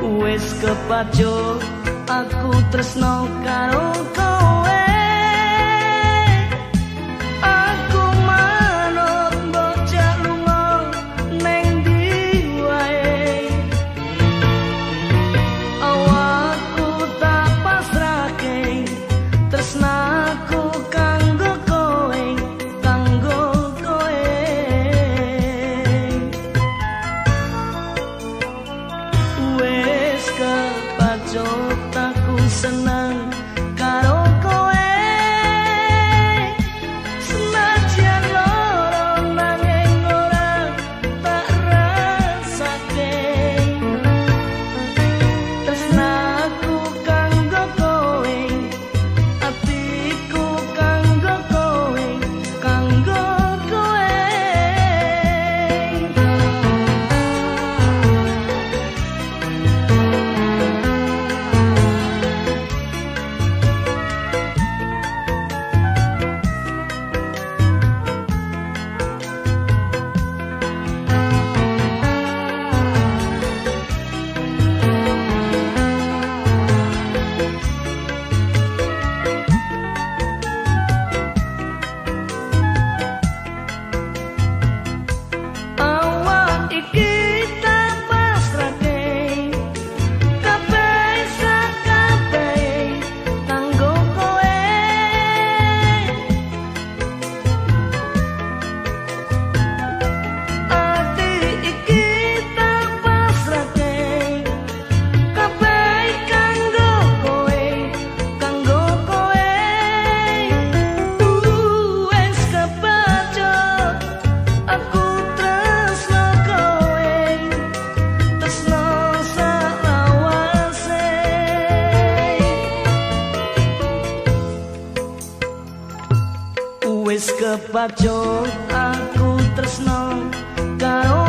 wis kepacok aku tresno karo kau. Jotaku senang. kepacot aku tresno karo